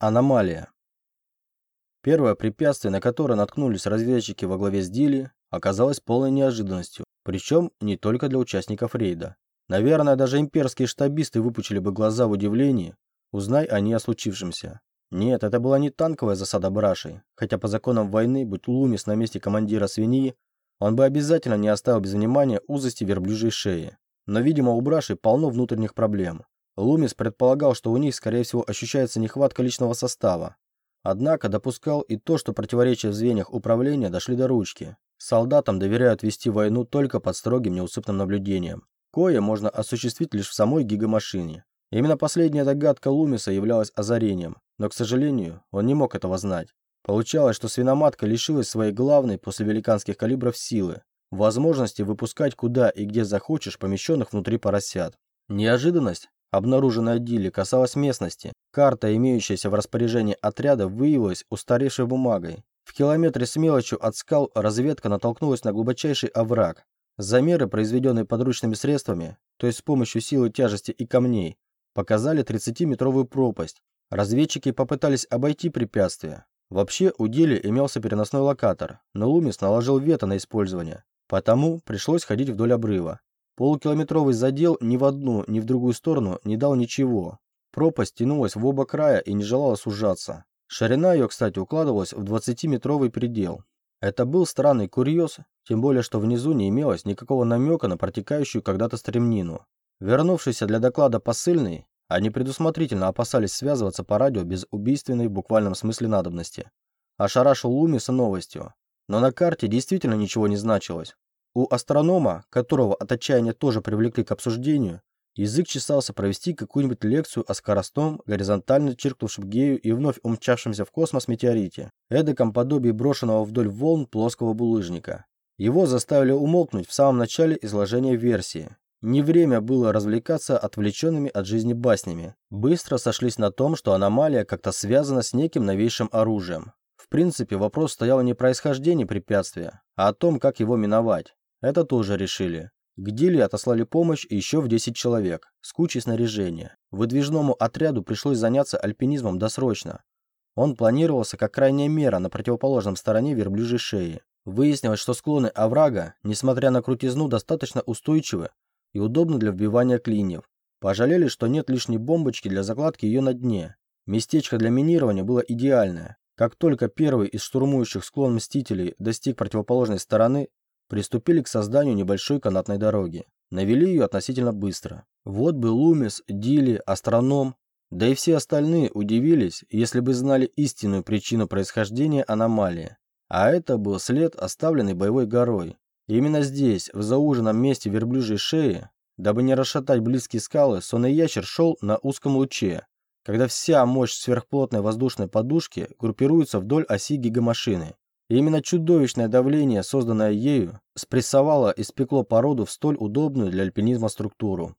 Аномалия. Первое препятствие, на которое наткнулись разведчики во главе с Дили, оказалось полной неожиданностью, причем не только для участников рейда. Наверное, даже имперские штабисты выпучили бы глаза в удивлении, узнай они о случившемся. Нет, это была не танковая засада Брашей, хотя по законам войны, будь Лумис на месте командира свиньи, он бы обязательно не оставил без внимания узости верблюжьей шеи. Но, видимо, у Браши полно внутренних проблем. Лумис предполагал, что у них, скорее всего, ощущается нехватка личного состава. Однако допускал и то, что противоречия в звеньях управления дошли до ручки. Солдатам доверяют вести войну только под строгим неусыпным наблюдением. Кое можно осуществить лишь в самой гигамашине. Именно последняя догадка Лумиса являлась озарением, но, к сожалению, он не мог этого знать. Получалось, что свиноматка лишилась своей главной после великанских калибров силы, возможности выпускать куда и где захочешь помещенных внутри поросят. Неожиданность, обнаруженная Дилли, касалась местности. Карта, имеющаяся в распоряжении отряда, выявилась устаревшей бумагой. В километре с мелочью от скал разведка натолкнулась на глубочайший овраг. Замеры, произведенные подручными средствами, то есть с помощью силы тяжести и камней, показали 30-метровую пропасть. Разведчики попытались обойти препятствие. Вообще у Дили имелся переносной локатор, но Лумис наложил вето на использование, потому пришлось ходить вдоль обрыва. Полукилометровый задел ни в одну, ни в другую сторону не дал ничего. Пропасть тянулась в оба края и не желала сужаться. Ширина ее, кстати, укладывалась в 20-метровый предел. Это был странный курьез, тем более, что внизу не имелось никакого намека на протекающую когда-то стремнину. Вернувшийся для доклада посыльный, они предусмотрительно опасались связываться по радио без убийственной в буквальном смысле надобности. Ошарашил Лумиса новостью. Но на карте действительно ничего не значилось. У астронома, которого от отчаяния тоже привлекли к обсуждению, язык чесался провести какую-нибудь лекцию о скоростном, горизонтально чиркнувшем гею и вновь умчавшемся в космос метеорите, эдаком подобии брошенного вдоль волн плоского булыжника. Его заставили умолкнуть в самом начале изложения версии. Не время было развлекаться отвлеченными от жизни баснями. Быстро сошлись на том, что аномалия как-то связана с неким новейшим оружием. В принципе, вопрос стоял не о происхождении препятствия, а о том, как его миновать. Это тоже решили. К Диле отослали помощь еще в 10 человек, с кучей снаряжения. Выдвижному отряду пришлось заняться альпинизмом досрочно. Он планировался как крайняя мера на противоположном стороне верблюжьей шеи. Выяснилось, что склоны оврага, несмотря на крутизну, достаточно устойчивы и удобны для вбивания клиньев. Пожалели, что нет лишней бомбочки для закладки ее на дне. Местечко для минирования было идеальное. Как только первый из штурмующих склон Мстителей достиг противоположной стороны, приступили к созданию небольшой канатной дороги. Навели ее относительно быстро. Вот бы Лумис, Дили, Астроном, да и все остальные удивились, если бы знали истинную причину происхождения аномалии. А это был след, оставленный боевой горой. именно здесь, в зауженном месте верблюжьей шеи, дабы не расшатать близкие скалы, сонный ящер шел на узком луче, когда вся мощь сверхплотной воздушной подушки группируется вдоль оси гигамашины. И именно чудовищное давление, созданное ею, спрессовало и спекло породу в столь удобную для альпинизма структуру.